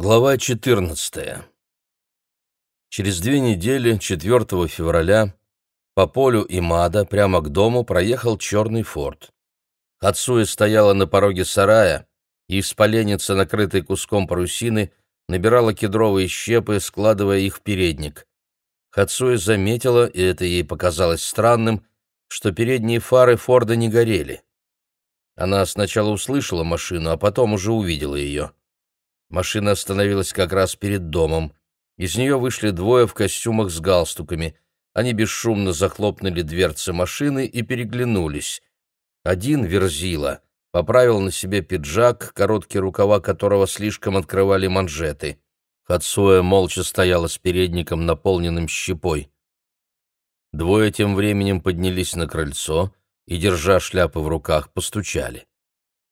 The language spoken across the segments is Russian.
Глава 14. Через две недели, 4 февраля, по полю Имада прямо к дому проехал черный форт. Хацуя стояла на пороге сарая, и из поленницы, накрытой куском парусины, набирала кедровые щепы, складывая их в передник. Хацуя заметила, и это ей показалось странным, что передние фары Форда не горели. Она сначала услышала машину, а потом уже увидела ее. Машина остановилась как раз перед домом. Из нее вышли двое в костюмах с галстуками. Они бесшумно захлопнули дверцы машины и переглянулись. Один, Верзила, поправил на себе пиджак, короткие рукава которого слишком открывали манжеты. Хацуя молча стояла с передником, наполненным щепой. Двое тем временем поднялись на крыльцо и, держа шляпы в руках, постучали.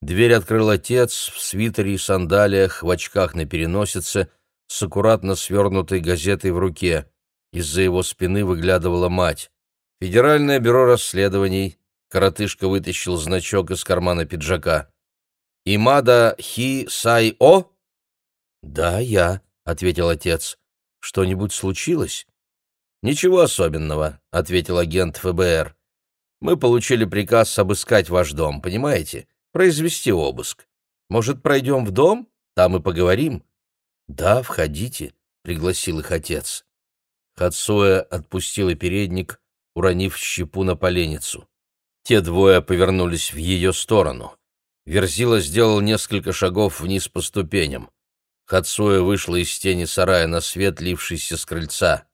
Дверь открыл отец в свитере и сандалиях, в очках на переносице, с аккуратно свернутой газетой в руке. Из-за его спины выглядывала мать. «Федеральное бюро расследований». Коротышка вытащил значок из кармана пиджака. «Имада Хи Сай О?» «Да, я», — ответил отец. «Что-нибудь случилось?» «Ничего особенного», — ответил агент ФБР. «Мы получили приказ обыскать ваш дом, понимаете? Произвести обыск. Может, пройдем в дом? Там и поговорим?» «Да, входите», — пригласил их отец. Хацуэ отпустила передник, уронив щепу на поленницу. Те двое повернулись в ее сторону. Верзила сделал несколько шагов вниз по ступеням. Хацуэ вышла из тени сарая на свет, лившийся с крыльца.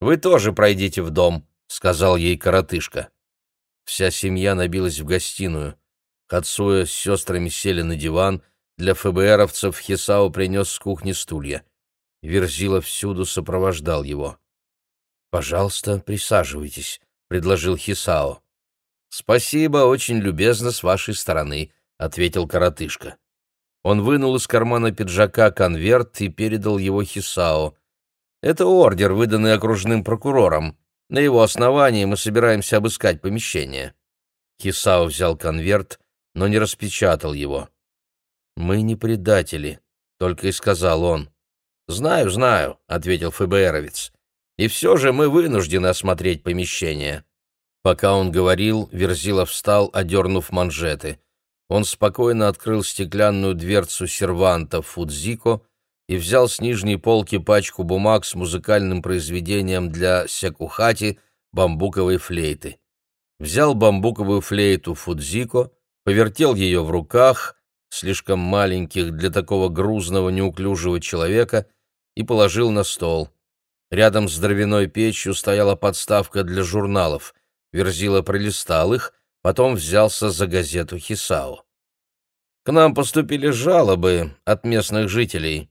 «Вы тоже пройдите в дом», — сказал ей коротышка. Вся семья набилась в гостиную. Хацуя с сестрами сели на диван, для ФБРовцев Хисао принес с кухни стулья. Верзила всюду сопровождал его. «Пожалуйста, присаживайтесь», — предложил Хисао. «Спасибо, очень любезно с вашей стороны», — ответил коротышка. Он вынул из кармана пиджака конверт и передал его Хисао. «Это ордер, выданный окружным прокурором. На его основании мы собираемся обыскать помещение». Хисао взял конверт но не распечатал его. «Мы не предатели», — только и сказал он. «Знаю, знаю», — ответил ФБРовец. «И все же мы вынуждены осмотреть помещение». Пока он говорил, Верзилов встал, одернув манжеты. Он спокойно открыл стеклянную дверцу серванта Фудзико и взял с нижней полки пачку бумаг с музыкальным произведением для сякухати бамбуковой флейты. Взял бамбуковую флейту Фудзико, повертел ее в руках, слишком маленьких для такого грузного, неуклюжего человека, и положил на стол. Рядом с дровяной печью стояла подставка для журналов. Верзила пролистал их, потом взялся за газету Хисао. «К нам поступили жалобы от местных жителей.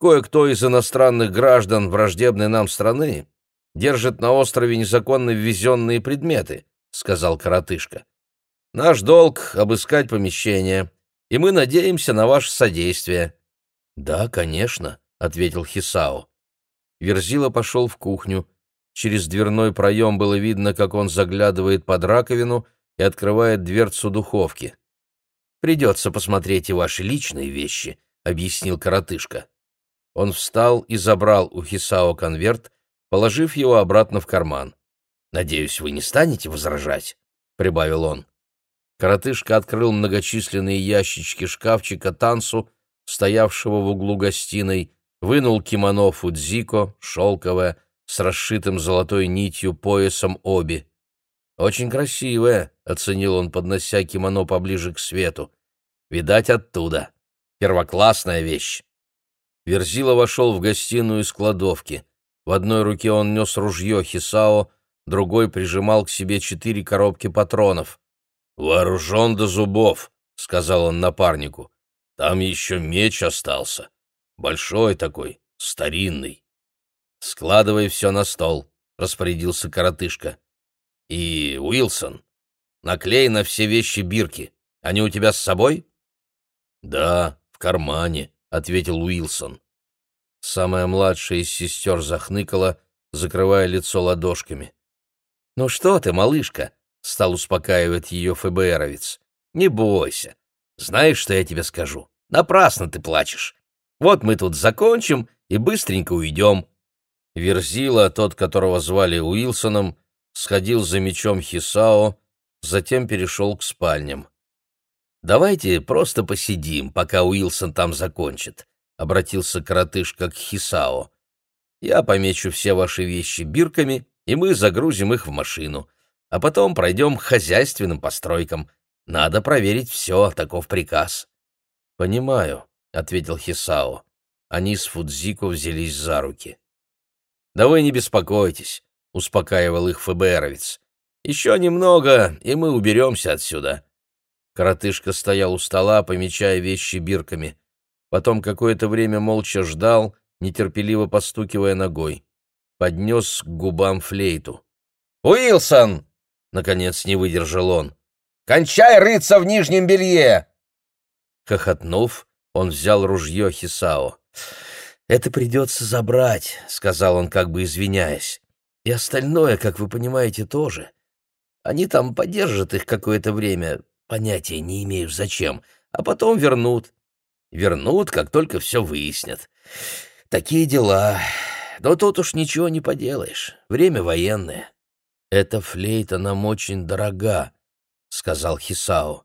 Кое-кто из иностранных граждан враждебной нам страны держит на острове незаконно ввезенные предметы», — сказал коротышка. Наш долг — обыскать помещение, и мы надеемся на ваше содействие». «Да, конечно», — ответил Хисао. Верзила пошел в кухню. Через дверной проем было видно, как он заглядывает под раковину и открывает дверцу духовки. «Придется посмотреть и ваши личные вещи», — объяснил коротышка. Он встал и забрал у Хисао конверт, положив его обратно в карман. «Надеюсь, вы не станете возражать?» — прибавил он. Коротышка открыл многочисленные ящички шкафчика танцу, стоявшего в углу гостиной, вынул кимоно фудзико, шелковое, с расшитым золотой нитью поясом оби. «Очень красивое», — оценил он, поднося кимоно поближе к свету. «Видать, оттуда. Первоклассная вещь». Верзила вошел в гостиную из кладовки. В одной руке он нес ружье Хисао, другой прижимал к себе четыре коробки патронов. «Вооружен до зубов», — сказал он напарнику. «Там еще меч остался. Большой такой, старинный». «Складывай все на стол», — распорядился коротышка. «И, Уилсон, наклей на все вещи бирки. Они у тебя с собой?» «Да, в кармане», — ответил Уилсон. Самая младшая из сестер захныкала, закрывая лицо ладошками. «Ну что ты, малышка?» — стал успокаивать ее ФБРовец. «Не бойся. Знаешь, что я тебе скажу? Напрасно ты плачешь. Вот мы тут закончим и быстренько уйдем». Верзила, тот, которого звали Уилсоном, сходил за мечом Хисао, затем перешел к спальням. «Давайте просто посидим, пока Уилсон там закончит», — обратился коротышка к Хисао. «Я помечу все ваши вещи бирками, и мы загрузим их в машину, а потом пройдем к хозяйственным постройкам. Надо проверить все, таков приказ». «Понимаю», — ответил Хисао. Они с Фудзико взялись за руки. «Да вы не беспокойтесь», — успокаивал их ФБРовец. «Еще немного, и мы уберемся отсюда». Коротышка стоял у стола, помечая вещи бирками. Потом какое-то время молча ждал, нетерпеливо постукивая ногой. Поднес к губам флейту. «Уилсон!» — наконец не выдержал он. «Кончай рыться в нижнем белье!» Хохотнув, он взял ружье Хисао. «Это придется забрать», — сказал он, как бы извиняясь. «И остальное, как вы понимаете, тоже. Они там подержат их какое-то время, понятия не имею зачем, а потом вернут. Вернут, как только все выяснят. Такие дела. Но тут уж ничего не поделаешь. Время военное». «Эта флейта нам очень дорога», — сказал Хисао.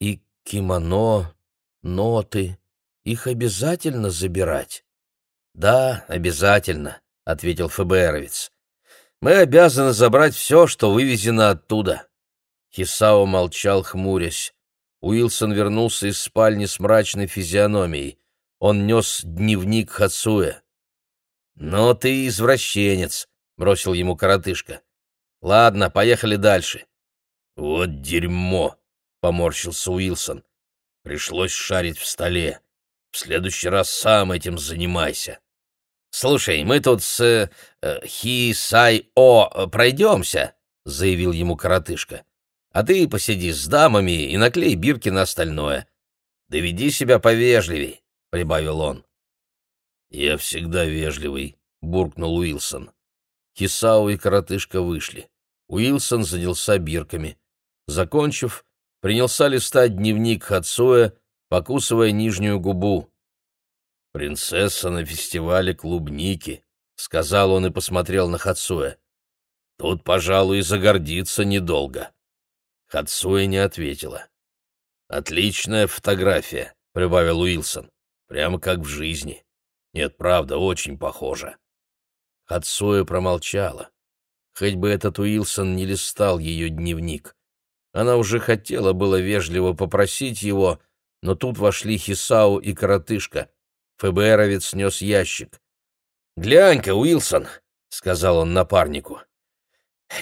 «И кимоно, ноты, их обязательно забирать?» «Да, обязательно», — ответил ФБРовец. «Мы обязаны забрать все, что вывезено оттуда». Хисао молчал, хмурясь. Уилсон вернулся из спальни с мрачной физиономией. Он нес дневник Хацуэ. «Ну ты извращенец», — бросил ему коротышка. «Ладно, поехали дальше». «Вот дерьмо», — поморщился Уилсон. «Пришлось шарить в столе. В следующий раз сам этим занимайся. Слушай, мы тут с э, Хи-Сай-О пройдемся, заявил ему коротышка. А ты посиди с дамами и наклей бирки на остальное. Доведи себя повежливей, прибавил он. Я всегда вежливый, буркнул Уилсон. Хисау и коротышка вышли. Уилсон занялся бирками. Закончив, принялся листать дневник Хацуэ, покусывая нижнюю губу. «Принцесса на фестивале клубники», — сказал он и посмотрел на Хацуэ. «Тут, пожалуй, загордиться недолго». Хацуэ не ответила. «Отличная фотография», — прибавил Уилсон. «Прямо как в жизни. Нет, правда, очень похоже». Хацуэ промолчала. Хоть бы этот Уилсон не листал ее дневник. Она уже хотела было вежливо попросить его, но тут вошли Хисау и коротышка. ФБРовец снес ящик. «Глянь-ка, Уилсон!» — сказал он напарнику.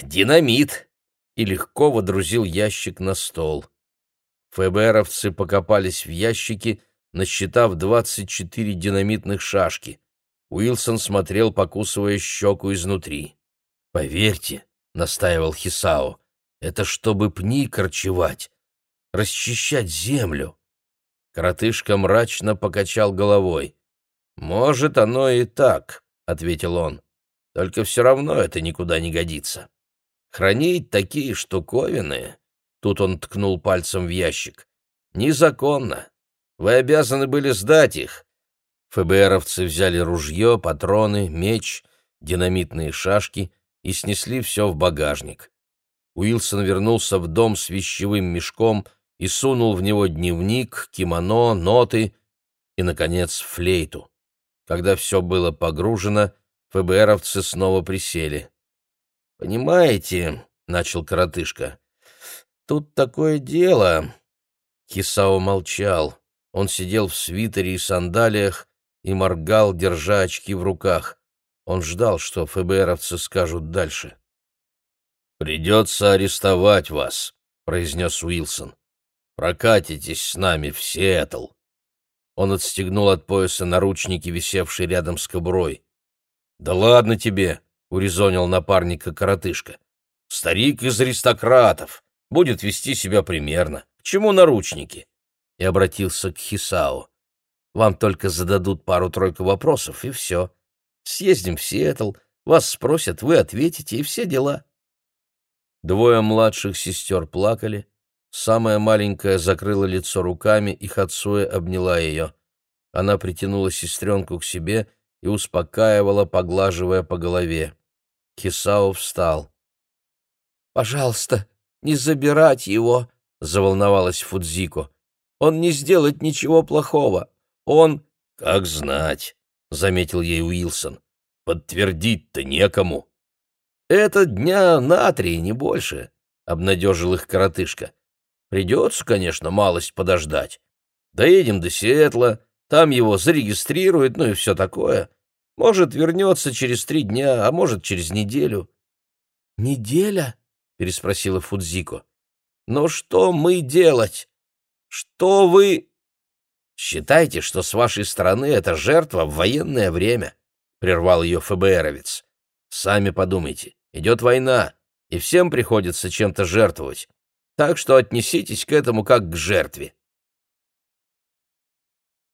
«Динамит!» и легко водрузил ящик на стол. ФБРовцы покопались в ящике, насчитав двадцать четыре динамитных шашки. Уилсон смотрел, покусывая щеку изнутри. «Поверьте», — настаивал Хисао, — «это чтобы пни корчевать, расчищать землю». Коротышка мрачно покачал головой. «Может, оно и так», — ответил он. «Только все равно это никуда не годится. Хранить такие штуковины...» Тут он ткнул пальцем в ящик. «Незаконно. Вы обязаны были сдать их». ФБРовцы взяли ружье, патроны, меч, динамитные шашки и снесли все в багажник. Уилсон вернулся в дом с вещевым мешком — и сунул в него дневник, кимоно, ноты и, наконец, флейту. Когда все было погружено, ФБРовцы снова присели. «Понимаете», — начал коротышка, — «тут такое дело». Хисао молчал. Он сидел в свитере и сандалиях и моргал, держа очки в руках. Он ждал, что ФБРовцы скажут дальше. «Придется арестовать вас», — произнес Уилсон. Прокатитесь с нами в Сиэтл. Он отстегнул от пояса наручники, висевшие рядом с кобурой. «Да ладно тебе!» — урезонил напарника коротышка. «Старик из аристократов. Будет вести себя примерно. К чему наручники?» И обратился к Хисао. «Вам только зададут пару-тройку вопросов, и все. Съездим в Сиэтл, вас спросят, вы ответите, и все дела». Двое младших сестер плакали, Самая маленькая закрыла лицо руками, и Хацуэ обняла ее. Она притянула сестренку к себе и успокаивала, поглаживая по голове. Хисао встал. «Пожалуйста, не забирать его!» — заволновалась Фудзико. «Он не сделает ничего плохого. Он...» «Как знать», — заметил ей Уилсон. «Подтвердить-то некому». «Это дня на три, не больше», — обнадежил их коротышка. «Придется, конечно, малость подождать. Доедем до Сиэтла, там его зарегистрируют, ну и все такое. Может, вернется через три дня, а может, через неделю». «Неделя?» — переспросила Фудзико. «Но что мы делать? Что вы...» «Считайте, что с вашей стороны это жертва в военное время», — прервал ее ФБРовец. «Сами подумайте, идет война, и всем приходится чем-то жертвовать, так что отнеситесь к этому как к жертве».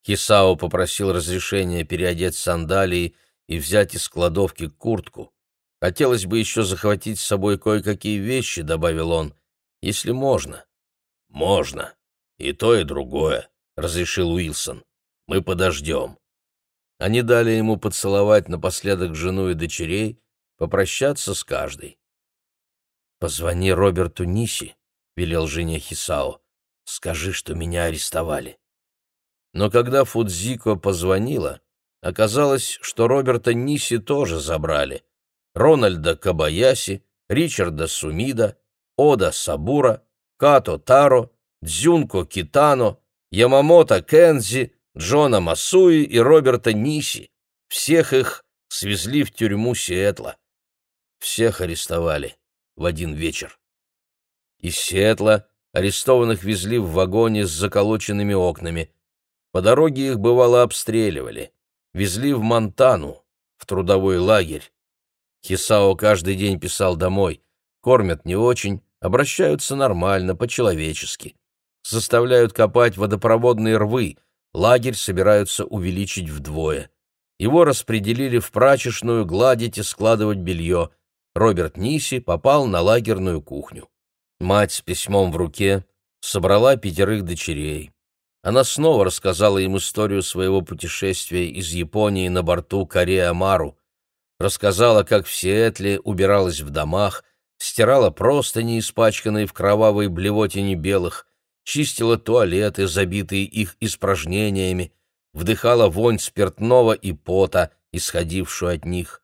Хисао попросил разрешения переодеть сандалии и взять из кладовки куртку. Хотелось бы еще захватить с собой кое-какие вещи, — добавил он, — если можно. — Можно. И то, и другое, — разрешил Уилсон. — Мы подождем. Они дали ему поцеловать напоследок жену и дочерей, попрощаться с каждой. — Позвони Роберту Ниси, — велел жене Хисао. — Скажи, что меня арестовали. Но когда Фудзико позвонила, оказалось, что Роберта Ниси тоже забрали. Рональда Кабаяси, Ричарда Сумида, Ода Сабура, Като Таро, Дзюнко Китано, Ямамото Кензи, Джона Масуи и Роберта Ниси. Всех их свезли в тюрьму Сиэтла. Всех арестовали в один вечер. Из Сиэтла арестованных везли в вагоне с заколоченными окнами. По дороге их бывало обстреливали. Везли в Монтану, в трудовой лагерь. Хисао каждый день писал домой. Кормят не очень, обращаются нормально, по-человечески. Заставляют копать водопроводные рвы, лагерь собираются увеличить вдвое. Его распределили в прачечную гладить и складывать белье. Роберт Ниси попал на лагерную кухню. Мать с письмом в руке собрала пятерых дочерей. Она снова рассказала им историю своего путешествия из Японии на борту Корея Мару, рассказала, как в Сиэтле убиралась в домах, стирала простыни, испачканные в кровавой блевотине белых, чистила туалеты, забитые их испражнениями, вдыхала вонь спиртного и пота, исходившую от них.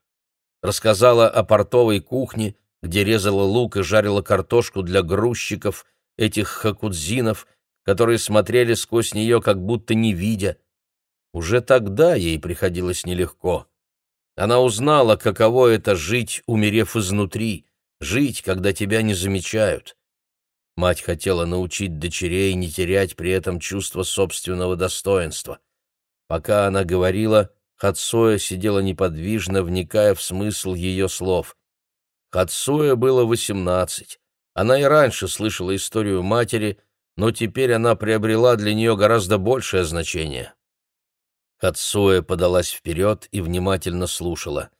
Рассказала о портовой кухне, где резала лук и жарила картошку для грузчиков, этих хакудзинов — которые смотрели сквозь нее, как будто не видя. Уже тогда ей приходилось нелегко. Она узнала, каково это жить, умерев изнутри, жить, когда тебя не замечают. Мать хотела научить дочерей не терять при этом чувство собственного достоинства. Пока она говорила, Хацуя сидела неподвижно, вникая в смысл ее слов. Хацуя было восемнадцать. Она и раньше слышала историю матери — но теперь она приобрела для нее гораздо большее значение. Хацуэ подалась вперед и внимательно слушала.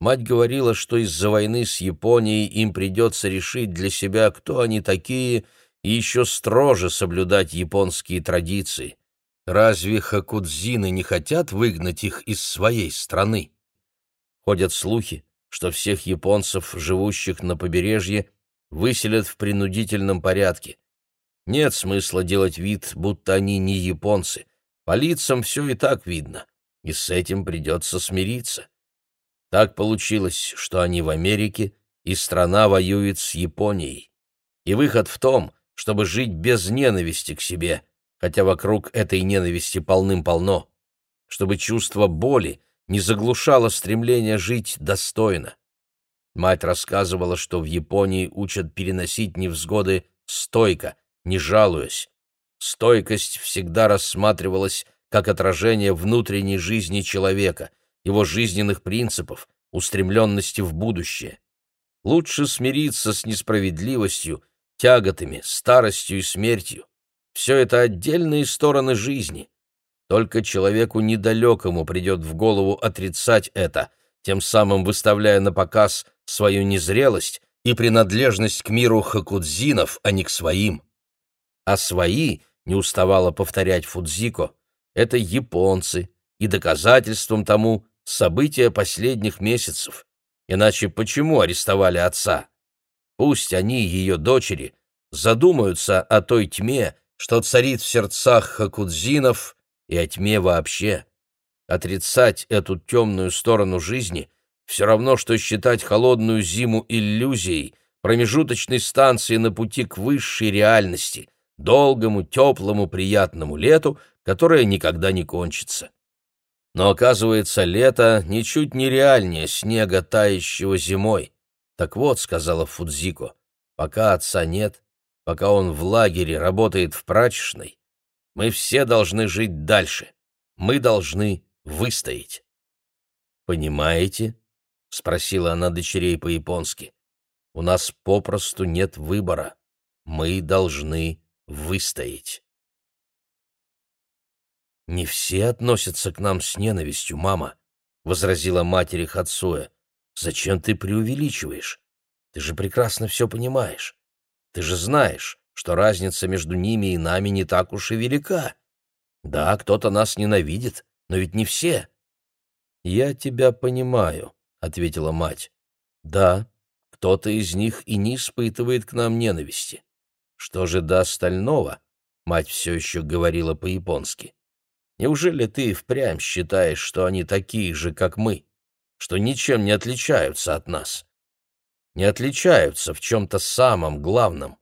Мать говорила, что из-за войны с Японией им придется решить для себя, кто они такие, и еще строже соблюдать японские традиции. Разве хакудзины не хотят выгнать их из своей страны? Ходят слухи, что всех японцев, живущих на побережье, выселят в принудительном порядке. Нет смысла делать вид, будто они не японцы. По лицам все и так видно, и с этим придется смириться. Так получилось, что они в Америке, и страна воюет с Японией. И выход в том, чтобы жить без ненависти к себе, хотя вокруг этой ненависти полным-полно, чтобы чувство боли не заглушало стремление жить достойно. Мать рассказывала, что в Японии учат переносить невзгоды стойко, не жалуясь. Стойкость всегда рассматривалась как отражение внутренней жизни человека, его жизненных принципов, устремленности в будущее. Лучше смириться с несправедливостью, тяготами, старостью и смертью. Все это отдельные стороны жизни. Только человеку недалекому придет в голову отрицать это, тем самым выставляя на показ свою незрелость и принадлежность к миру хакудзинов, а не к своим а свои, не уставала повторять Фудзико, — это японцы, и доказательством тому события последних месяцев. Иначе почему арестовали отца? Пусть они, ее дочери, задумаются о той тьме, что царит в сердцах хакудзинов, и о тьме вообще. Отрицать эту темную сторону жизни все равно, что считать холодную зиму иллюзией, промежуточной станцией на пути к высшей реальности, долгому, теплому, приятному лету, которое никогда не кончится. Но, оказывается, лето ничуть не реальнее снега, тающего зимой. Так вот, — сказала Фудзико, — пока отца нет, пока он в лагере работает в прачечной, мы все должны жить дальше. Мы должны выстоять. «Понимаете?» — спросила она дочерей по-японски. «У нас попросту нет выбора. Мы должны выстоять». «Не все относятся к нам с ненавистью, мама», — возразила матери Хацуя. «Зачем ты преувеличиваешь? Ты же прекрасно все понимаешь. Ты же знаешь, что разница между ними и нами не так уж и велика. Да, кто-то нас ненавидит, но ведь не все». «Я тебя понимаю», — ответила мать. «Да, кто-то из них и не испытывает к нам ненависти. Что же до остального?» — мать все еще говорила по-японски. Неужели ты впрямь считаешь, что они такие же, как мы, что ничем не отличаются от нас? Не отличаются в чем-то самом главном?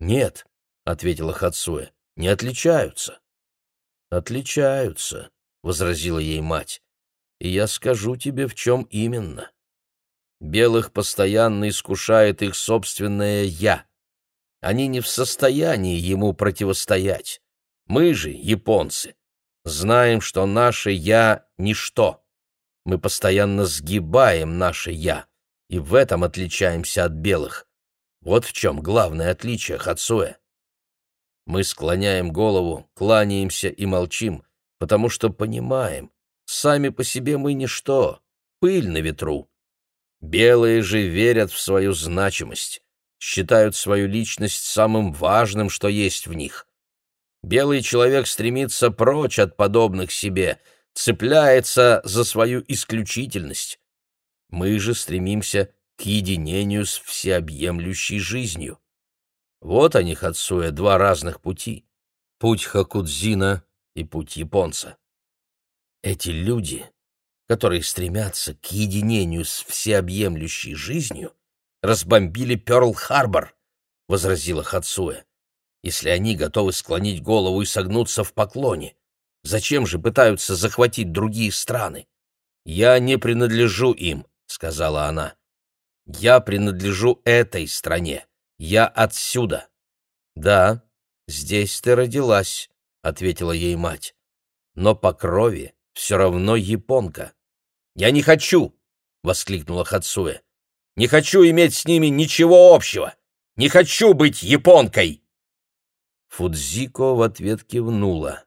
Нет, — ответила Хацуэ, — не отличаются. Отличаются, — возразила ей мать, — и я скажу тебе, в чем именно. Белых постоянно искушает их собственное «я». Они не в состоянии ему противостоять. Мы же, японцы, знаем, что наше «я» — ничто. Мы постоянно сгибаем наше «я», и в этом отличаемся от белых. Вот в чем главное отличие Хацуэ. Мы склоняем голову, кланяемся и молчим, потому что понимаем, сами по себе мы ничто, пыль на ветру. Белые же верят в свою значимость, считают свою личность самым важным, что есть в них. Белый человек стремится прочь от подобных себе, цепляется за свою исключительность. Мы же стремимся к единению с всеобъемлющей жизнью. Вот они, Хацуя, два разных пути. Путь Хакудзина и путь японца. Эти люди, которые стремятся к единению с всеобъемлющей жизнью, разбомбили Пёрл-Харбор, — возразила Хацуя если они готовы склонить голову и согнуться в поклоне? Зачем же пытаются захватить другие страны? Я не принадлежу им, сказала она. Я принадлежу этой стране. Я отсюда. Да, здесь ты родилась, ответила ей мать. Но по крови все равно японка. Я не хочу, воскликнула Хацуэ. Не хочу иметь с ними ничего общего. Не хочу быть японкой. Фудзико в ответ кивнула.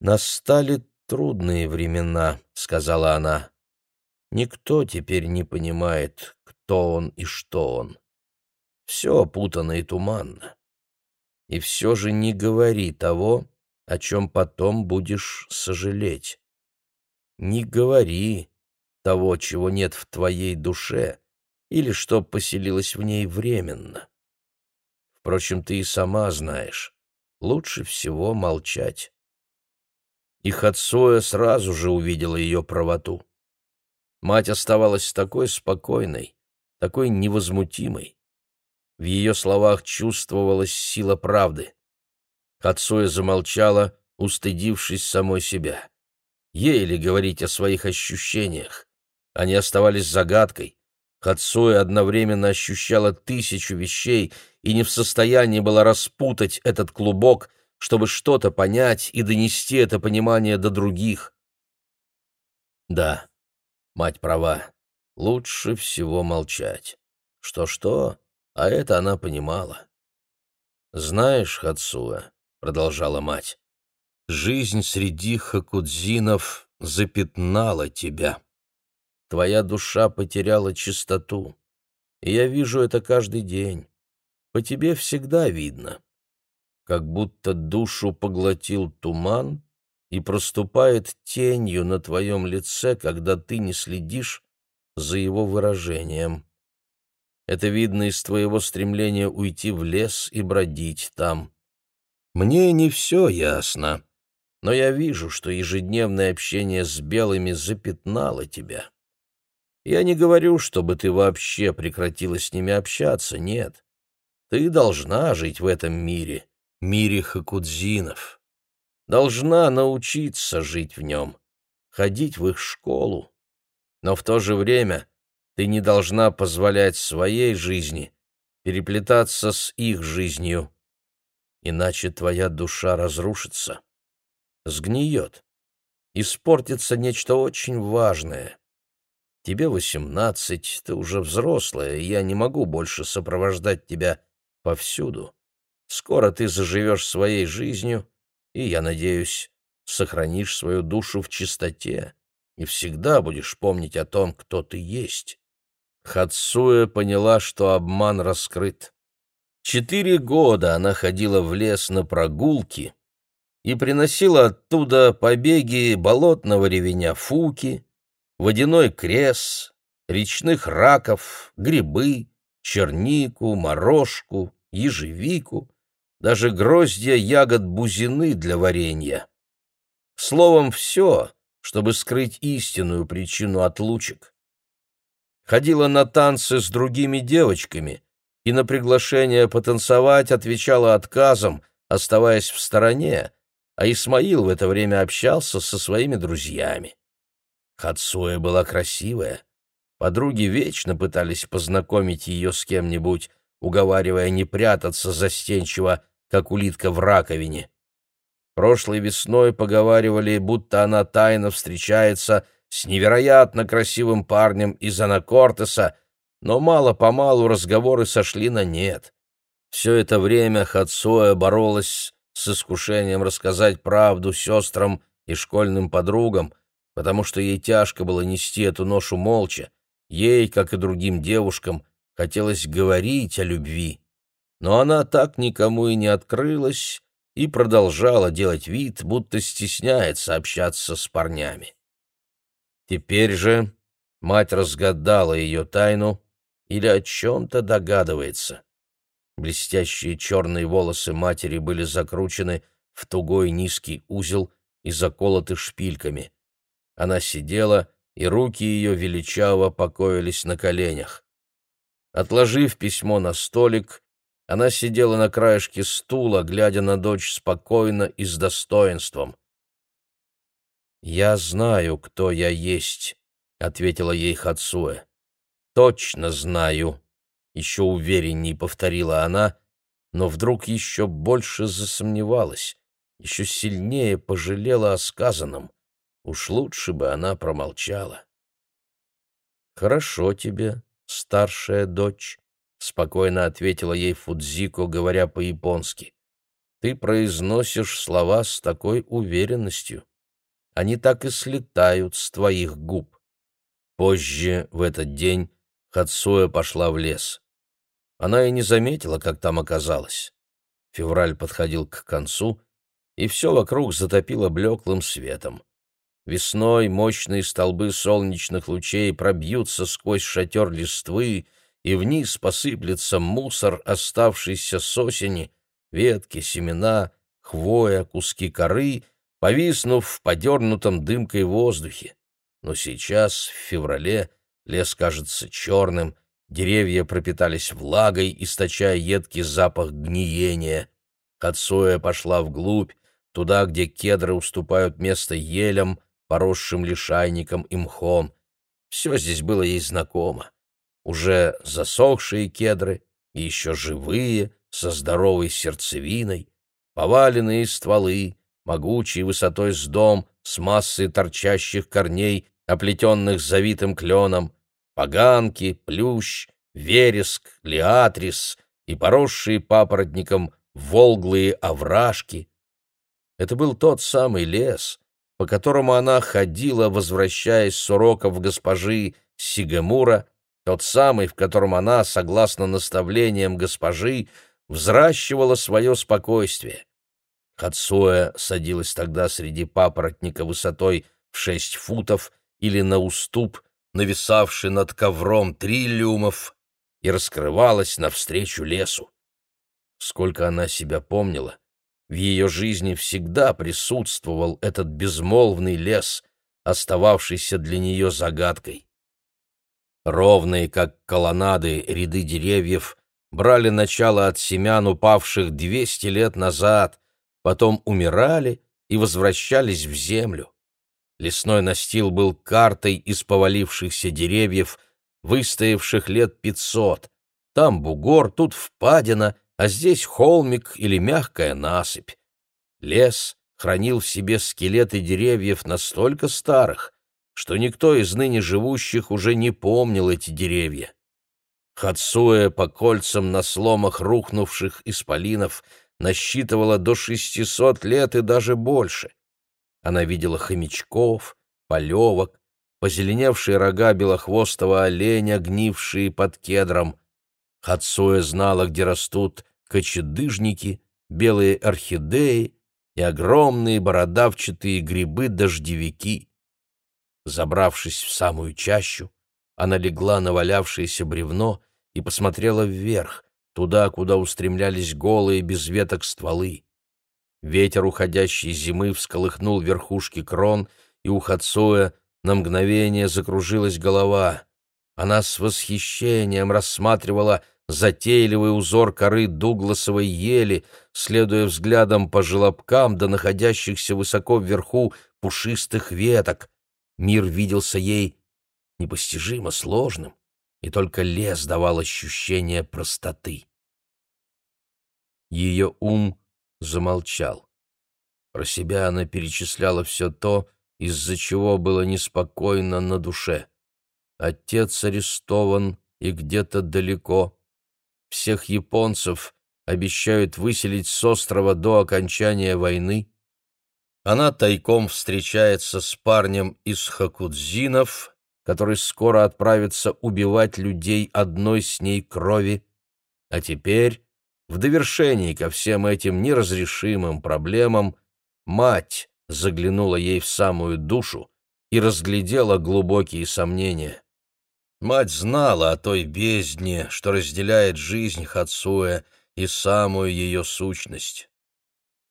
«Настали трудные времена», — сказала она. «Никто теперь не понимает, кто он и что он. Все путано и туманно. И все же не говори того, о чем потом будешь сожалеть. Не говори того, чего нет в твоей душе или что поселилось в ней временно. Впрочем, ты и сама знаешь, лучше всего молчать. И Хацуя сразу же увидела ее правоту. Мать оставалась такой спокойной, такой невозмутимой. В ее словах чувствовалась сила правды. Хацуя замолчала, устыдившись самой себя. Ей ли говорить о своих ощущениях? Они оставались загадкой, Хацуя одновременно ощущала тысячу вещей и не в состоянии была распутать этот клубок, чтобы что-то понять и донести это понимание до других. Да, мать права, лучше всего молчать. Что-что, а это она понимала. «Знаешь, Хацуя», — продолжала мать, — «жизнь среди хакудзинов запятнала тебя». Твоя душа потеряла чистоту. И я вижу это каждый день. По тебе всегда видно. Как будто душу поглотил туман, и проступает тенью на твоем лице, когда ты не следишь за его выражением. Это видно из твоего стремления уйти в лес и бродить там. Мне не все ясно, но я вижу, что ежедневное общение с белыми запятнало тебя. Я не говорю, чтобы ты вообще прекратила с ними общаться, нет. Ты должна жить в этом мире, мире хакудзинов. Должна научиться жить в нем, ходить в их школу. Но в то же время ты не должна позволять своей жизни переплетаться с их жизнью, иначе твоя душа разрушится, сгниет, испортится нечто очень важное. Тебе восемнадцать, ты уже взрослая, и я не могу больше сопровождать тебя повсюду. Скоро ты заживешь своей жизнью, и, я надеюсь, сохранишь свою душу в чистоте и всегда будешь помнить о том, кто ты есть. Хацуэ поняла, что обман раскрыт. Четыре года она ходила в лес на прогулки и приносила оттуда побеги болотного ревеня фуки, водяной крес, речных раков, грибы, чернику, морожку, ежевику, даже гроздья ягод бузины для варенья. Словом, все, чтобы скрыть истинную причину отлучек ходила на танцы с другими девочками и на приглашение потанцевать отвечала отказом, оставаясь в стороне, а Исмаил в это время общался со своими друзьями. Хацуя была красивая. Подруги вечно пытались познакомить ее с кем-нибудь, уговаривая не прятаться застенчиво, как улитка в раковине. Прошлой весной поговаривали, будто она тайно встречается с невероятно красивым парнем из Анакортеса, но мало-помалу разговоры сошли на нет. Все это время Хацуэ боролась с искушением рассказать правду сестрам и школьным подругам, потому что ей тяжко было нести эту ношу молча. Ей, как и другим девушкам, хотелось говорить о любви. Но она так никому и не открылась и продолжала делать вид, будто стесняется общаться с парнями. Теперь же мать разгадала ее тайну или о чем-то догадывается. Блестящие черные волосы матери были закручены в тугой низкий узел и заколоты шпильками. Она сидела, и руки ее величаво покоились на коленях. Отложив письмо на столик, она сидела на краешке стула, глядя на дочь спокойно и с достоинством. «Я знаю, кто я есть», — ответила ей Хацуэ. «Точно знаю», — еще уверенней повторила она, но вдруг еще больше засомневалась, еще сильнее пожалела о сказанном. Уж лучше бы она промолчала. «Хорошо тебе, старшая дочь», — спокойно ответила ей Фудзико, говоря по-японски. «Ты произносишь слова с такой уверенностью» они так и слетают с твоих губ. Позже, в этот день, Хацуя пошла в лес. Она и не заметила, как там оказалась. Февраль подходил к концу, и все вокруг затопило блеклым светом. Весной мощные столбы солнечных лучей пробьются сквозь шатер листвы, и вниз посыплется мусор, оставшийся с осени, ветки, семена, хвоя, куски коры — повиснув в подернутом дымкой воздухе. Но сейчас, в феврале, лес кажется черным, деревья пропитались влагой, источая едкий запах гниения. Хацуя пошла вглубь, туда, где кедры уступают место елям, поросшим лишайником и мхом. Все здесь было ей знакомо. Уже засохшие кедры и еще живые, со здоровой сердцевиной, поваленные стволы, могучий высотой с дом, с массой торчащих корней, оплетенных завитым кленом, поганки, плющ, вереск, лиатрис и поросшие папоротником волглые овражки. Это был тот самый лес, по которому она ходила, возвращаясь с уроков госпожи Сигемура, тот самый, в котором она, согласно наставлениям госпожи, взращивала свое спокойствие. Хацуэ садилась тогда среди папоротника высотой в шесть футов или на уступ, нависавший над ковром триллиумов, и раскрывалась навстречу лесу. Сколько она себя помнила, в ее жизни всегда присутствовал этот безмолвный лес, остававшийся для нее загадкой. Ровные, как колоннады, ряды деревьев брали начало от семян, упавших двести лет назад, потом умирали и возвращались в землю. Лесной настил был картой из повалившихся деревьев, выстоявших лет пятьсот. Там бугор, тут впадина, а здесь холмик или мягкая насыпь. Лес хранил в себе скелеты деревьев настолько старых, что никто из ныне живущих уже не помнил эти деревья. Хацуэ по кольцам на сломах рухнувших исполинов насчитывала до шестисот лет и даже больше. Она видела хомячков, полевок, позеленевшие рога белохвостого оленя, гнившие под кедром. Хацуэ знала, где растут кочедыжники, белые орхидеи и огромные бородавчатые грибы-дождевики. Забравшись в самую чащу, она легла на валявшееся бревно и посмотрела вверх, туда, куда устремлялись голые без веток стволы. Ветер уходящей зимы всколыхнул верхушки крон, и у Хацуя на мгновение закружилась голова. Она с восхищением рассматривала затейливый узор коры дугласовой ели, следуя взглядом по желобкам до находящихся высоко вверху пушистых веток. Мир виделся ей непостижимо сложным, и только лес давал ощущение простоты. Ее ум замолчал. Про себя она перечисляла все то, из-за чего было неспокойно на душе. Отец арестован и где-то далеко. Всех японцев обещают выселить с острова до окончания войны. Она тайком встречается с парнем из Хакудзинов, который скоро отправится убивать людей одной с ней крови. А теперь, в довершении ко всем этим неразрешимым проблемам, мать заглянула ей в самую душу и разглядела глубокие сомнения. Мать знала о той бездне, что разделяет жизнь Хацуэ и самую ее сущность.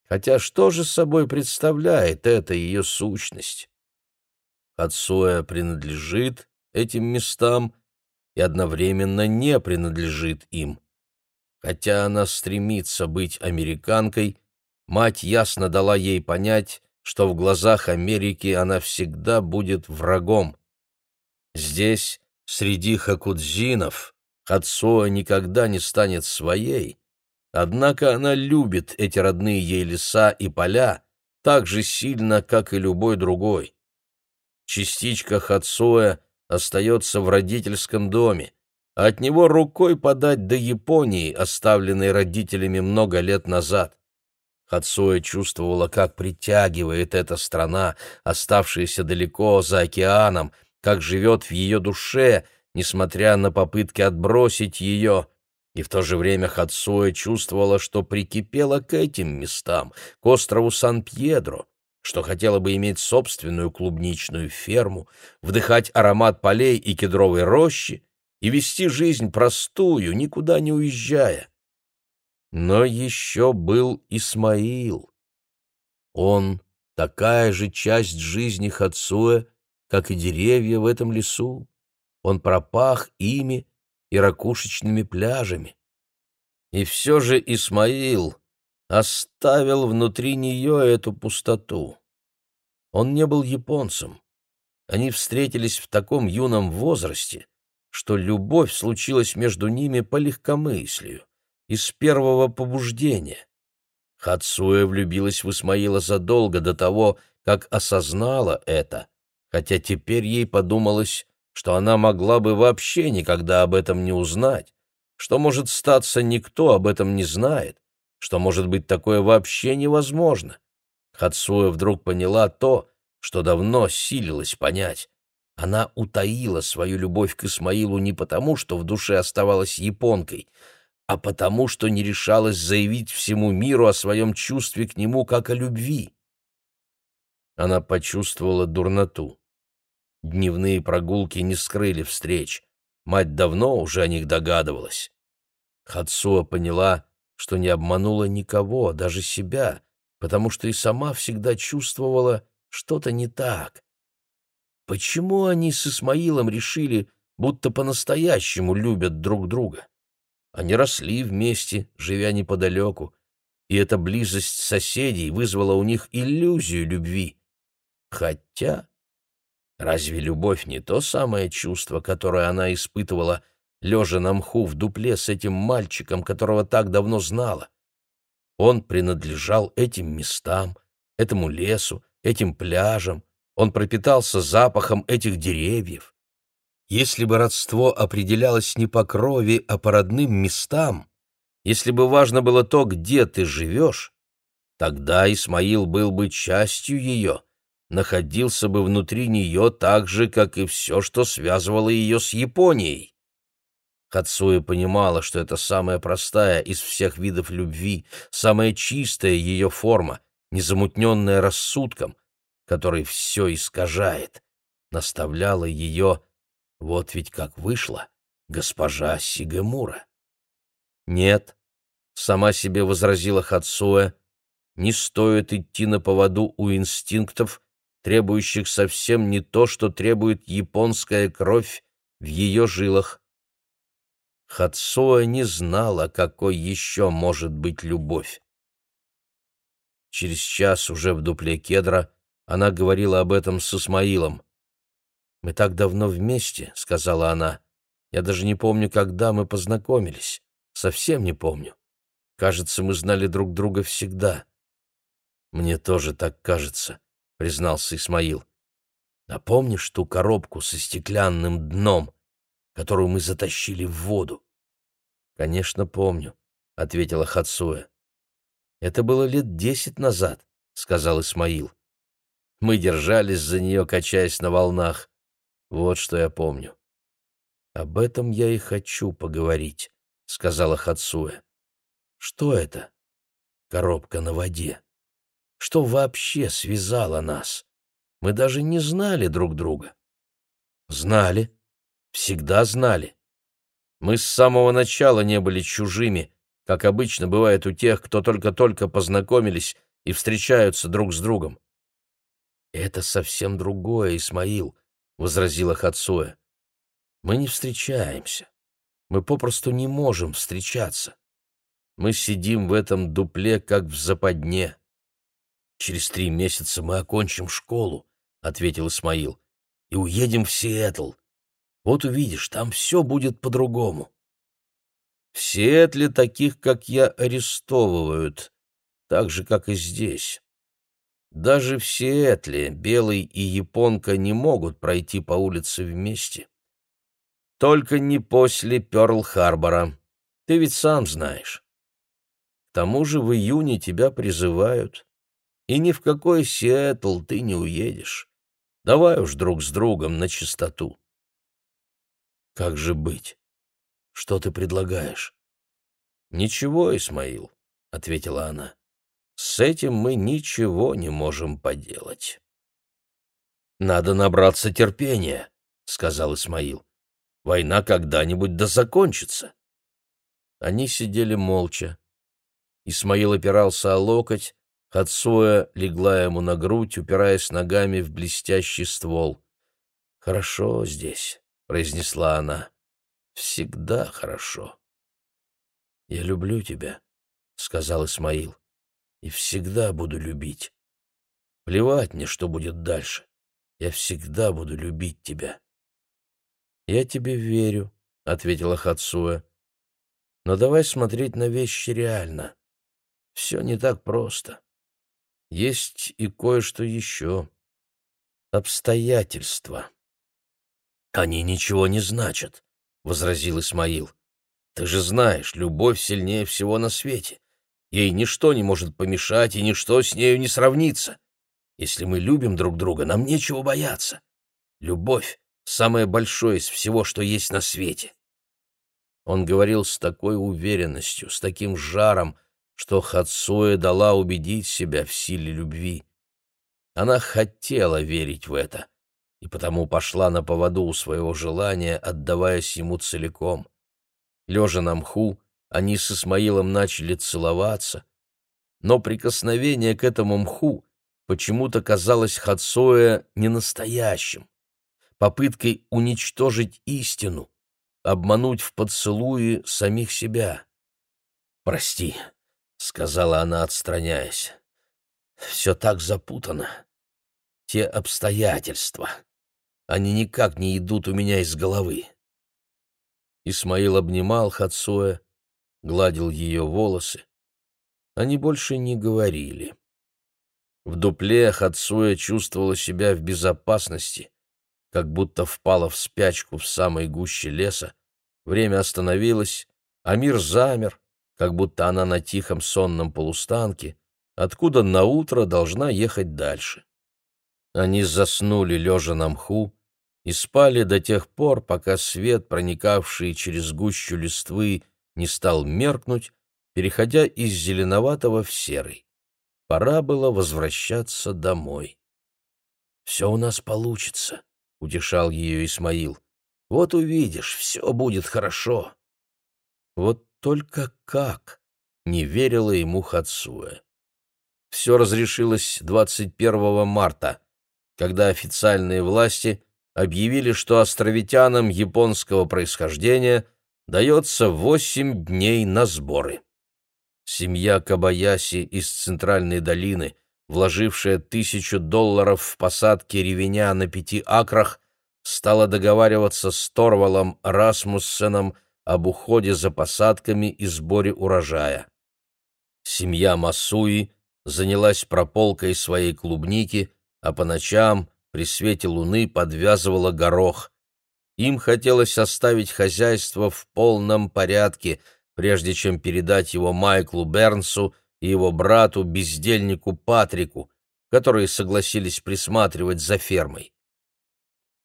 Хотя что же собой представляет эта ее сущность? Хацуэ принадлежит этим местам и одновременно не принадлежит им. Хотя она стремится быть американкой, мать ясно дала ей понять, что в глазах Америки она всегда будет врагом. Здесь, среди хакудзинов, Хацуа никогда не станет своей, однако она любит эти родные ей леса и поля так же сильно, как и любой другой. Частичка Хацуэ остается в родительском доме, а от него рукой подать до Японии, оставленной родителями много лет назад. Хацуэ чувствовала, как притягивает эта страна, оставшаяся далеко за океаном, как живет в ее душе, несмотря на попытки отбросить ее. И в то же время Хацуэ чувствовала, что прикипела к этим местам, к острову Сан-Пьедро, что хотела бы иметь собственную клубничную ферму, вдыхать аромат полей и кедровой рощи и вести жизнь простую, никуда не уезжая. Но еще был Исмаил. Он — такая же часть жизни Хацуэ, как и деревья в этом лесу. Он пропах ими и ракушечными пляжами. И все же Исмаил оставил внутри нее эту пустоту. Он не был японцем. Они встретились в таком юном возрасте, что любовь случилась между ними по легкомыслию из первого побуждения. Хацуэ влюбилась в Исмаила задолго до того, как осознала это, хотя теперь ей подумалось, что она могла бы вообще никогда об этом не узнать, что, может, статься никто об этом не знает, что, может быть, такое вообще невозможно. Хацуэ вдруг поняла то, что давно силилась понять. Она утаила свою любовь к Исмаилу не потому, что в душе оставалась японкой, а потому, что не решалась заявить всему миру о своем чувстве к нему как о любви. Она почувствовала дурноту. Дневные прогулки не скрыли встреч. Мать давно уже о них догадывалась. Хацуа поняла, что не обманула никого, даже себя, потому что и сама всегда чувствовала что-то не так. Почему они с Исмаилом решили, будто по-настоящему любят друг друга? Они росли вместе, живя неподалеку, и эта близость соседей вызвала у них иллюзию любви. Хотя, разве любовь не то самое чувство, которое она испытывала, лежа на мху в дупле с этим мальчиком, которого так давно знала? Он принадлежал этим местам, этому лесу, этим пляжам, он пропитался запахом этих деревьев. Если бы родство определялось не по крови, а по родным местам, если бы важно было то, где ты живешь, тогда Исмаил был бы частью ее, находился бы внутри нее так же, как и все, что связывало ее с Японией. Хацуя понимала, что это самая простая из всех видов любви, самая чистая ее форма, незамутненная рассудком, который все искажает, наставляла ее вот ведь как вышло, госпожа Сигемура. Нет, сама себе возразила Хацуэ, не стоит идти на поводу у инстинктов, требующих совсем не то, что требует японская кровь в ее жилах. Хацуэ не знала, какой еще может быть любовь. Через час уже в дупле кедра она говорила об этом с Исмаилом. «Мы так давно вместе», — сказала она. «Я даже не помню, когда мы познакомились. Совсем не помню. Кажется, мы знали друг друга всегда». «Мне тоже так кажется», — признался Исмаил. «А помнишь ту коробку со стеклянным дном, которую мы затащили в воду?» «Конечно, помню», — ответила Хацуя. «Это было лет десять назад», — сказал Исмаил. Мы держались за нее, качаясь на волнах. Вот что я помню. Об этом я и хочу поговорить, сказала Хацуэ. Что это? Коробка на воде. Что вообще связало нас? Мы даже не знали друг друга. Знали. Всегда знали. Мы с самого начала не были чужими, как обычно бывает у тех, кто только-только познакомились и встречаются друг с другом. Это совсем другое, Исмаил, — возразила Хацуэ. «Мы не встречаемся. Мы попросту не можем встречаться. Мы сидим в этом дупле, как в западне. Через три месяца мы окончим школу», — ответил Исмаил, — «и уедем в Сиэтл. Вот увидишь, там все будет по-другому». В Сиэтле таких, как я, арестовывают, так же, как и здесь. Даже в Сиэтле Белый и Японка не могут пройти по улице вместе. Только не после Пёрл-Харбора. Ты ведь сам знаешь. К тому же в июне тебя призывают, и ни в какой Сиэтл ты не уедешь. Давай уж друг с другом на чистоту. Как же быть? Что ты предлагаешь? Ничего, Исмаил, — ответила она. С этим мы ничего не можем поделать. «Надо набраться терпения», — сказал Исмаил. «Война когда-нибудь да закончится». Они сидели молча. Исмаил опирался о локоть, Хацуя легла ему на грудь, упираясь ногами в блестящий ствол. «Хорошо здесь», — произнесла она. «Всегда хорошо». «Я люблю тебя», — сказал Исмаил и всегда буду любить. Плевать мне, что будет дальше. Я всегда буду любить тебя. Я тебе верю, ответила Хацуэ. Но давай смотреть на вещи реально. Все не так просто. Есть и кое-что еще. Обстоятельства. Они ничего не значат, возразил Исмаил. Ты же знаешь, любовь сильнее всего на свете. Ей ничто не может помешать, и ничто с нею не сравнится. Если мы любим друг друга, нам нечего бояться. Любовь — самое большое из всего, что есть на свете. Он говорил с такой уверенностью, с таким жаром, что Хацуэ дала убедить себя в силе любви. Она хотела верить в это, и потому пошла на поводу у своего желания, отдаваясь ему целиком. Лежа на мху, они с Исмаилом начали целоваться, но прикосновение к этому мху почему-то казалось Хацуэ ненастоящим, попыткой уничтожить истину, обмануть в поцелуе самих себя. «Прости», — сказала она, отстраняясь, — «все так запутано. Те обстоятельства, они никак не идут у меня из головы». Исмаил обнимал Хацуэ, гладил ее волосы. Они больше не говорили. В дупле Хацуя чувствовала себя в безопасности, как будто впала в спячку в самой гуще леса. Время остановилось, а мир замер, как будто она на тихом сонном полустанке, откуда на утро должна ехать дальше. Они заснули лежа на мху и спали до тех пор, пока свет, проникавший через гущу листвы, не стал меркнуть, переходя из зеленоватого в серый. Пора было возвращаться домой. «Все у нас получится», — утешал ее Исмаил. «Вот увидишь, все будет хорошо». Вот только как? Не верила ему Хацуэ. Все разрешилось 21 марта, когда официальные власти объявили, что островитянам японского происхождения дается восемь дней на сборы. Семья Кабаяси из Центральной долины, вложившая тысячу долларов в посадки ревеня на пяти акрах, стала договариваться с Торвалом Расмуссеном об уходе за посадками и сборе урожая. Семья Масуи занялась прополкой своей клубники, а по ночам при свете луны подвязывала горох. Им хотелось оставить хозяйство в полном порядке, прежде чем передать его Майклу Бернсу и его брату-бездельнику Патрику, которые согласились присматривать за фермой.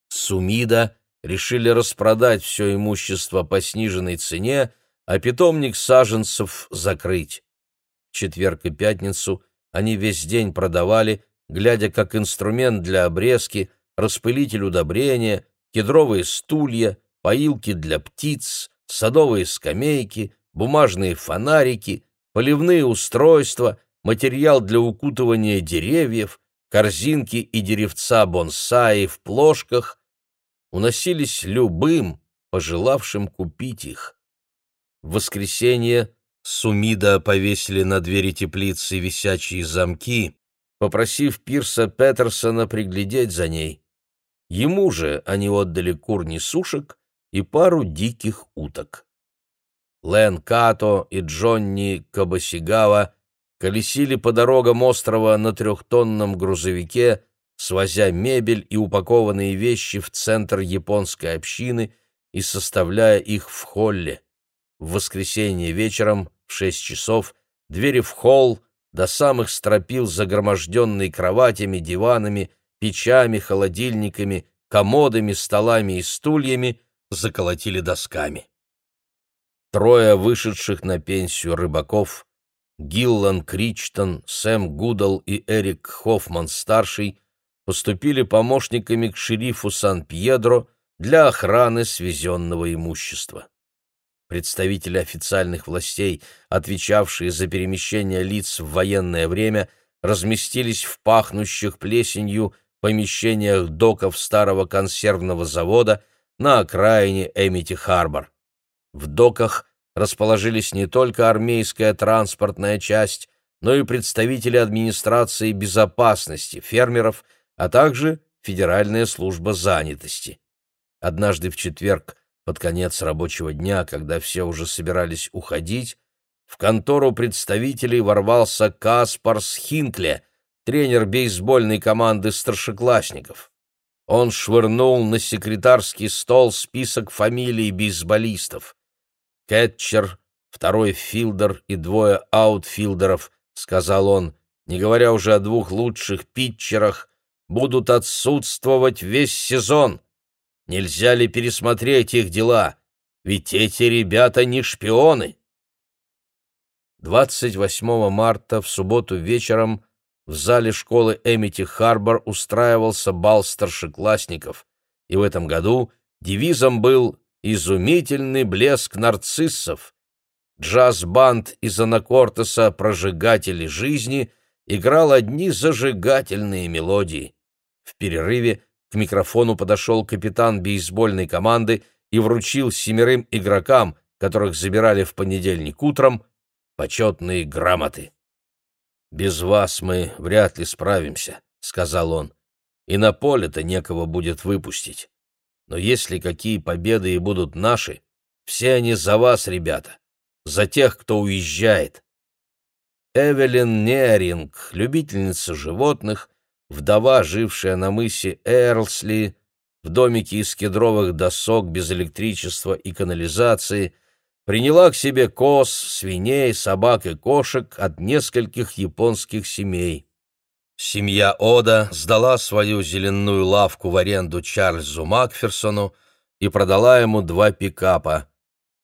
Сумида решили распродать все имущество по сниженной цене, а питомник саженцев закрыть. Четверг и пятницу они весь день продавали, глядя как инструмент для обрезки, распылитель удобрения, кедровые стулья, поилки для птиц, садовые скамейки, бумажные фонарики, поливные устройства, материал для укутывания деревьев, корзинки и деревца бонсаи в плошках уносились любым, пожелавшим купить их. В воскресенье Сумида повесили на двери теплицы висячие замки, попросив Пирса Петерсона приглядеть за ней. Ему же они отдали кур-несушек и пару диких уток. Лэн Като и Джонни Кабасигава колесили по дорогам острова на трехтонном грузовике, свозя мебель и упакованные вещи в центр японской общины и составляя их в холле. В воскресенье вечером в шесть часов двери в холл до самых стропил загроможденные кроватями, диванами, печами, холодильниками, комодами, столами и стульями заколотили досками. Трое вышедших на пенсию рыбаков Гиллан Кричтон, Сэм Гудал и Эрик Хоффман-старший поступили помощниками к шерифу Сан-Пьедро для охраны свезенного имущества. Представители официальных властей, отвечавшие за перемещение лиц в военное время, разместились в пахнущих плесенью помещениях доков старого консервного завода на окраине Эмити-Харбор. В доках расположились не только армейская транспортная часть, но и представители администрации безопасности, фермеров, а также Федеральная служба занятости. Однажды в четверг под конец рабочего дня, когда все уже собирались уходить, в контору представителей ворвался Каспарс Хинкле, тренер бейсбольной команды старшеклассников. Он швырнул на секретарский стол список фамилий бейсболистов. Кетчер, второй филдер и двое аутфилдеров, сказал он, не говоря уже о двух лучших питчерах, будут отсутствовать весь сезон. Нельзя ли пересмотреть их дела? ведь эти ребята не шпионы. 28 марта в субботу вечером в зале школы Эмити Харбор устраивался бал старшеклассников, и в этом году девизом был «Изумительный блеск нарциссов». Джаз-банд из Анакортеса «Прожигатели жизни» играл одни зажигательные мелодии. В перерыве к микрофону подошел капитан бейсбольной команды и вручил семерым игрокам, которых забирали в понедельник утром, почетные грамоты. «Без вас мы вряд ли справимся», — сказал он, — «и на поле-то некого будет выпустить. Но если какие победы и будут наши, все они за вас, ребята, за тех, кто уезжает». Эвелин Неринг, любительница животных, вдова, жившая на мысе Эрлсли, в домике из кедровых досок без электричества и канализации — приняла к себе коз, свиней, собак и кошек от нескольких японских семей. Семья Ода сдала свою зеленую лавку в аренду Чарльзу Макферсону и продала ему два пикапа.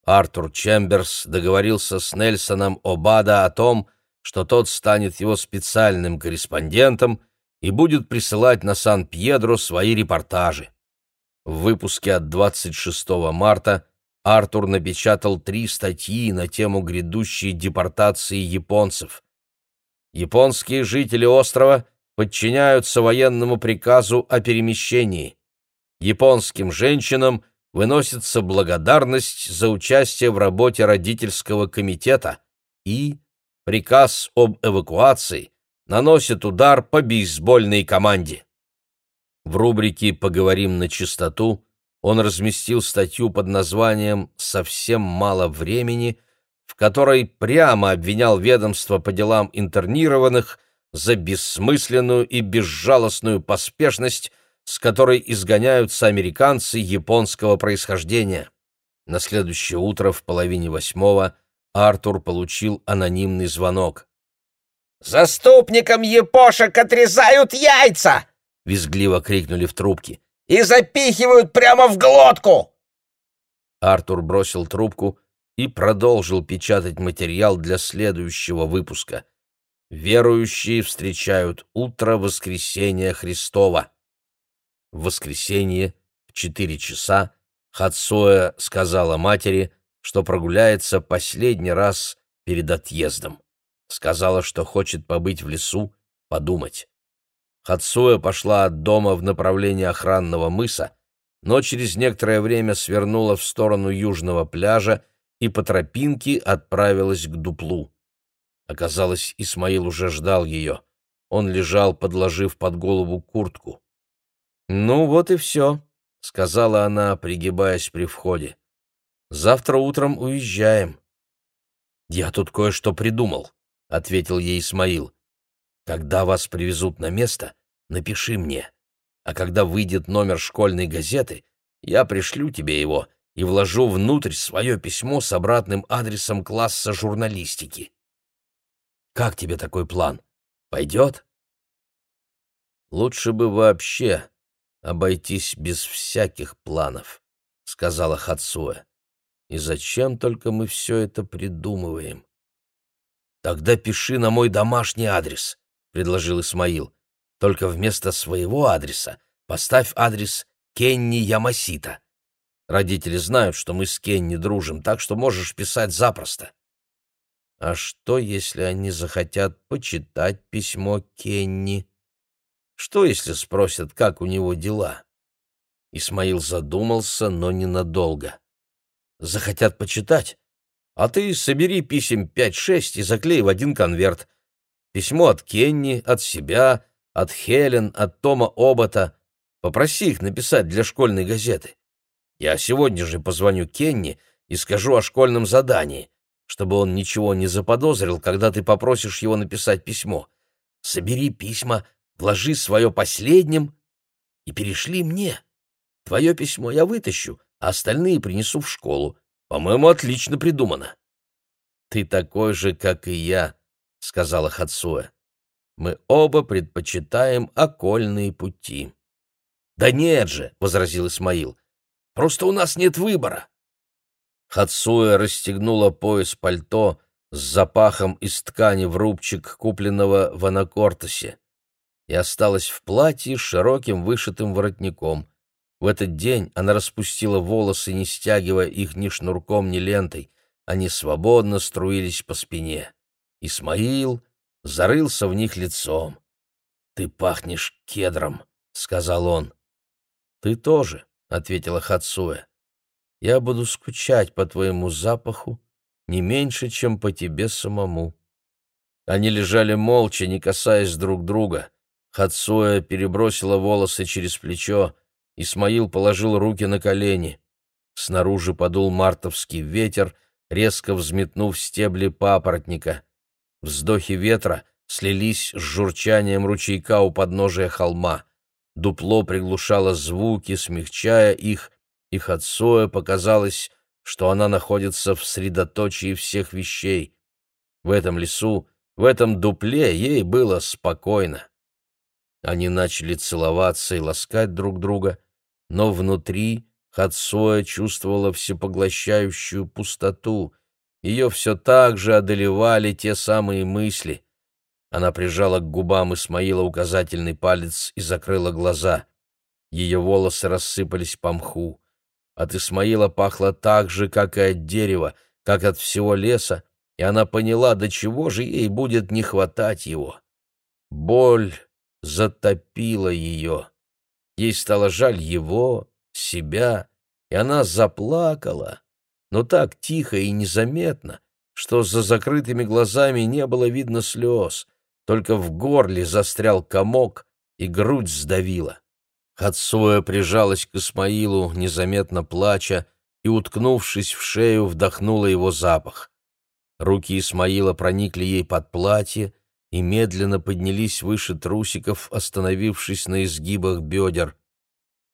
Артур Чемберс договорился с Нельсоном Обада о том, что тот станет его специальным корреспондентом и будет присылать на Сан-Пьедро свои репортажи. В выпуске от 26 марта Артур напечатал три статьи на тему грядущей депортации японцев. Японские жители острова подчиняются военному приказу о перемещении. Японским женщинам выносится благодарность за участие в работе родительского комитета и приказ об эвакуации наносит удар по бейсбольной команде. В рубрике «Поговорим на чистоту» он разместил статью под названием «Совсем мало времени», в которой прямо обвинял ведомство по делам интернированных за бессмысленную и безжалостную поспешность, с которой изгоняются американцы японского происхождения. На следующее утро в половине восьмого Артур получил анонимный звонок. «Заступникам епошек отрезают яйца!» — визгливо крикнули в трубке и запихивают прямо в глотку!» Артур бросил трубку и продолжил печатать материал для следующего выпуска. «Верующие встречают утро воскресения Христова». В воскресенье в четыре часа Хацоя сказала матери, что прогуляется последний раз перед отъездом. Сказала, что хочет побыть в лесу, подумать. Хацуя пошла от дома в направлении охранного мыса, но через некоторое время свернула в сторону южного пляжа и по тропинке отправилась к дуплу. Оказалось, Исмаил уже ждал ее. Он лежал, подложив под голову куртку. «Ну вот и все», — сказала она, пригибаясь при входе. «Завтра утром уезжаем». «Я тут кое-что придумал», — ответил ей Исмаил. Когда вас привезут на место, напиши мне. А когда выйдет номер школьной газеты, я пришлю тебе его и вложу внутрь свое письмо с обратным адресом класса журналистики. Как тебе такой план? Пойдет? Лучше бы вообще обойтись без всяких планов, — сказала Хацуэ. И зачем только мы все это придумываем? Тогда пиши на мой домашний адрес предложил Исмаил. «Только вместо своего адреса поставь адрес Кенни Ямасита. Родители знают, что мы с Кенни дружим, так что можешь писать запросто». «А что, если они захотят почитать письмо Кенни? Что, если спросят, как у него дела?» Исмаил задумался, но ненадолго. «Захотят почитать? А ты собери писем пять-шесть и заклей в один конверт. Письмо от Кенни, от себя, от Хелен, от Тома Обота. Попроси их написать для школьной газеты. Я сегодня же позвоню Кенни и скажу о школьном задании, чтобы он ничего не заподозрил, когда ты попросишь его написать письмо. Собери письма, вложи свое последним и перешли мне. Твое письмо я вытащу, а остальные принесу в школу. По-моему, отлично придумано. Ты такой же, как и я, — сказала Хацуэ. «Мы оба предпочитаем окольные пути». «Да нет же», — возразил Исмаил, — «просто у нас нет выбора». Хацуя расстегнула пояс пальто с запахом из ткани в рубчик, купленного в Анакортосе, и осталась в платье с широким вышитым воротником. В этот день она распустила волосы, не стягивая их ни шнурком, ни лентой. Они свободно струились по спине. Исмаил зарылся в них лицом. «Ты пахнешь кедром», — сказал он. «Ты тоже», — ответила Хацуя. «Я буду скучать по твоему запаху не меньше, чем по тебе самому». Они лежали молча, не касаясь друг друга. Хацуя перебросила волосы через плечо, Исмаил положил руки на колени. Снаружи подул мартовский ветер, резко взметнув стебли папоротника. Вздохи ветра слились с журчанием ручейка у подножия холма. Дупло приглушало звуки, смягчая их, и Хацоя показалось, что она находится в средоточии всех вещей. В этом лесу, в этом дупле ей было спокойно. Они начали целоваться и ласкать друг друга, но внутри Хацоя чувствовала всепоглощающую пустоту. Ее все так же одолевали те самые мысли. Она прижала к губам Исмаила указательный палец и закрыла глаза. Ее волосы рассыпались по мху. От Исмаила пахло так же, как и от дерева, как от всего леса, и она поняла, до чего же ей будет не хватать его. Боль затопила ее. Ей стало жаль его, себя, и она заплакала, но так тихо и незаметно, что за закрытыми глазами не было видно слез, только в горле застрял комок и грудь сдавила. Хацуя прижалась к Исмаилу, незаметно плача, и, уткнувшись в шею, вдохнула его запах. Руки Исмаила проникли ей под платье, и медленно поднялись выше трусиков, остановившись на изгибах бедер.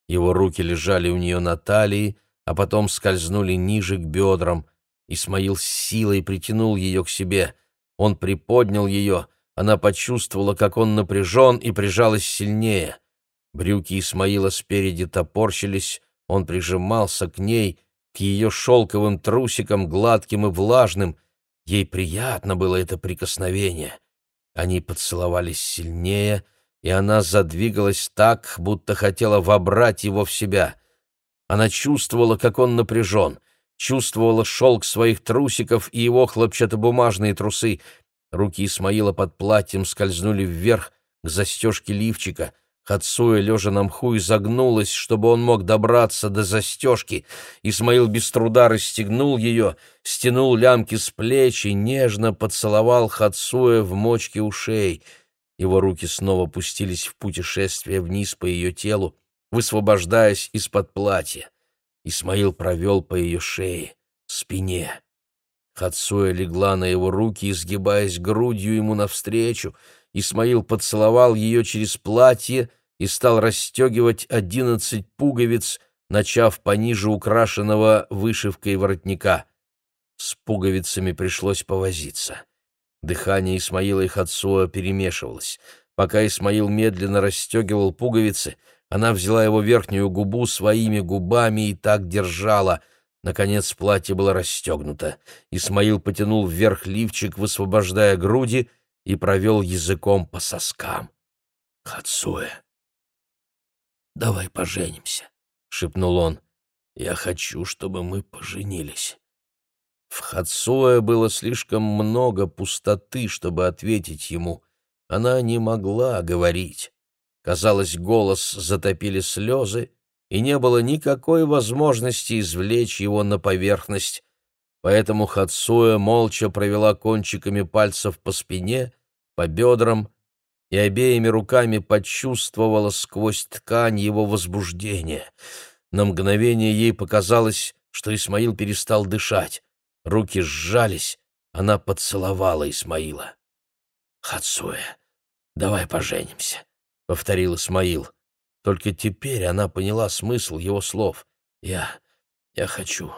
Его руки лежали у нее на талии, а потом скользнули ниже к бедрам. Исмаил с силой притянул ее к себе. Он приподнял ее, она почувствовала, как он напряжен, и прижалась сильнее. Брюки Исмаила спереди топорщились, он прижимался к ней, к ее шелковым трусикам, гладким и влажным. Ей приятно было это прикосновение. Они поцеловались сильнее, и она задвигалась так, будто хотела вобрать его в себя. Она чувствовала, как он напряжен, чувствовала шелк своих трусиков и его хлопчатобумажные трусы. Руки Исмаила под платьем скользнули вверх к застежке лифчика. Хацуя, лежа на мху, изогнулась, чтобы он мог добраться до застежки. Исмаил без труда расстегнул ее, стянул лямки с плеч и нежно поцеловал Хацуя в мочке ушей. Его руки снова пустились в путешествие вниз по ее телу, высвобождаясь из-под платья. Исмаил провел по ее шее, спине. Хацуя легла на его руки, изгибаясь грудью ему навстречу — Исмаил поцеловал ее через платье и стал расстегивать одиннадцать пуговиц, начав пониже украшенного вышивкой воротника. С пуговицами пришлось повозиться. Дыхание Исмаила и Хацуа перемешивалось. Пока Исмаил медленно расстегивал пуговицы, она взяла его верхнюю губу своими губами и так держала. Наконец платье было расстегнуто. Исмаил потянул вверх лифчик, высвобождая груди — и провел языком по соскам. «Хацуэ, давай поженимся», — шепнул он. «Я хочу, чтобы мы поженились». В Хацуэ было слишком много пустоты, чтобы ответить ему. Она не могла говорить. Казалось, голос затопили слезы, и не было никакой возможности извлечь его на поверхность. Поэтому Хацуя молча провела кончиками пальцев по спине, по бедрам и обеими руками почувствовала сквозь ткань его возбуждение. На мгновение ей показалось, что Исмаил перестал дышать. Руки сжались, она поцеловала Исмаила. «Хацуя, давай поженимся», — повторил Исмаил. Только теперь она поняла смысл его слов. «Я... я хочу,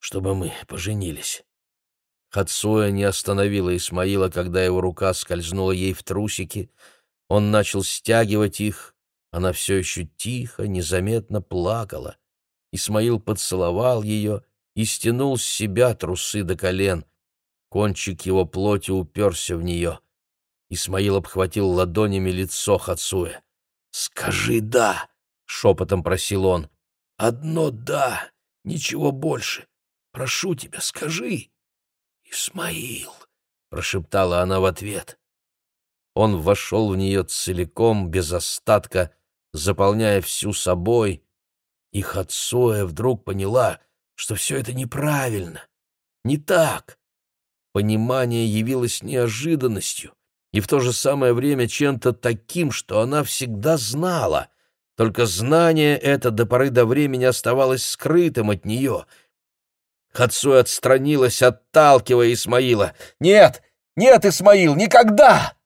чтобы мы поженились». Хацуя не остановила Исмаила, когда его рука скользнула ей в трусики. Он начал стягивать их. Она все еще тихо, незаметно плакала. Исмаил поцеловал ее и стянул с себя трусы до колен. Кончик его плоти уперся в нее. Исмаил обхватил ладонями лицо Хацуя. «Скажи «да», — шепотом просил он. «Одно «да», ничего больше. Прошу тебя, скажи». «Исмаил», — прошептала она в ответ. Он вошел в нее целиком, без остатка, заполняя всю собой, и Хацуэ вдруг поняла, что все это неправильно, не так. Понимание явилось неожиданностью и в то же самое время чем-то таким, что она всегда знала, только знание это до поры до времени оставалось скрытым от нее. Хацуэ отстранилась, отталкивая Исмаила. «Нет! Нет, Исмаил, никогда!»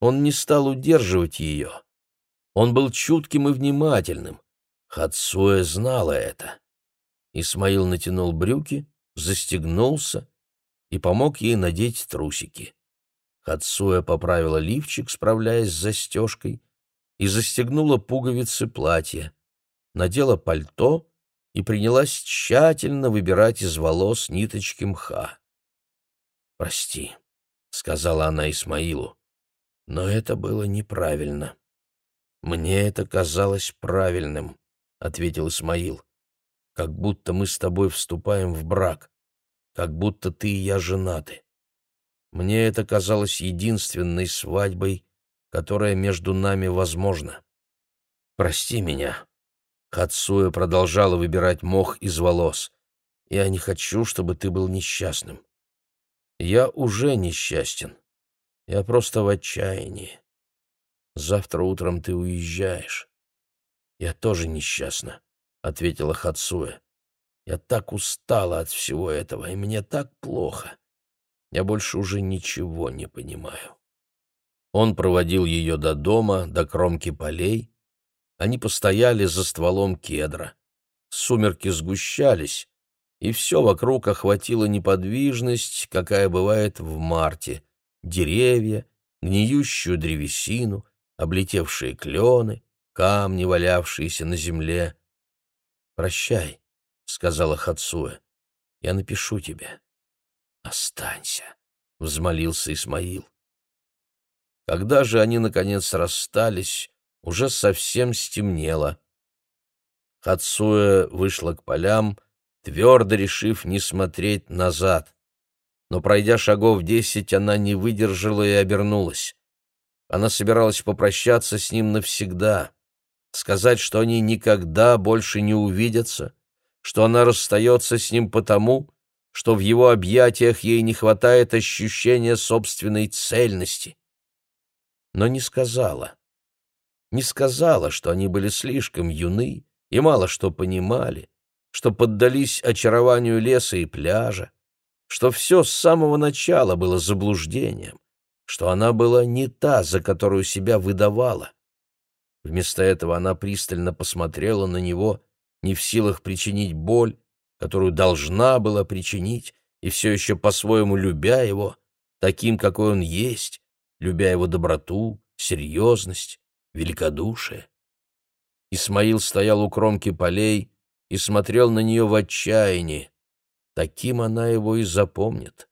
Он не стал удерживать ее. Он был чутким и внимательным. Хацуэ знала это. Исмаил натянул брюки, застегнулся и помог ей надеть трусики. Хацуя поправила лифчик, справляясь с застежкой, и застегнула пуговицы платья, надела пальто и принялась тщательно выбирать из волос ниточки мха. «Прости», — сказала она Исмаилу, — «но это было неправильно». «Мне это казалось правильным», — ответил Исмаил как будто мы с тобой вступаем в брак, как будто ты и я женаты. Мне это казалось единственной свадьбой, которая между нами возможна. Прости меня. Хацуя продолжала выбирать мох из волос. Я не хочу, чтобы ты был несчастным. Я уже несчастен. Я просто в отчаянии. Завтра утром ты уезжаешь. Я тоже несчастна ответила Хацуэ. Я так устала от всего этого, и мне так плохо. Я больше уже ничего не понимаю. Он проводил ее до дома, до кромки полей. Они постояли за стволом кедра. Сумерки сгущались, и все вокруг охватила неподвижность, какая бывает в марте. Деревья, гниющую древесину, облетевшие клены, камни, валявшиеся на земле. «Прощай», — сказала Хацуэ. «Я напишу тебе». «Останься», — взмолился Исмаил. Когда же они, наконец, расстались, уже совсем стемнело. Хацуэ вышла к полям, твердо решив не смотреть назад. Но, пройдя шагов десять, она не выдержала и обернулась. Она собиралась попрощаться с ним навсегда сказать, что они никогда больше не увидятся, что она расстается с ним потому, что в его объятиях ей не хватает ощущения собственной цельности. Но не сказала. Не сказала, что они были слишком юны и мало что понимали, что поддались очарованию леса и пляжа, что все с самого начала было заблуждением, что она была не та, за которую себя выдавала. Вместо этого она пристально посмотрела на него, не в силах причинить боль, которую должна была причинить, и все еще по-своему любя его, таким, какой он есть, любя его доброту, серьезность, великодушие. Исмаил стоял у кромки полей и смотрел на нее в отчаянии. Таким она его и запомнит.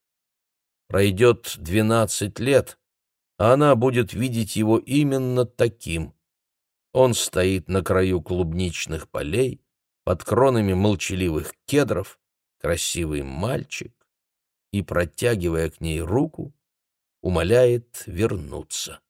Пройдет двенадцать лет, а она будет видеть его именно таким. Он стоит на краю клубничных полей, под кронами молчаливых кедров, красивый мальчик, и, протягивая к ней руку, умоляет вернуться.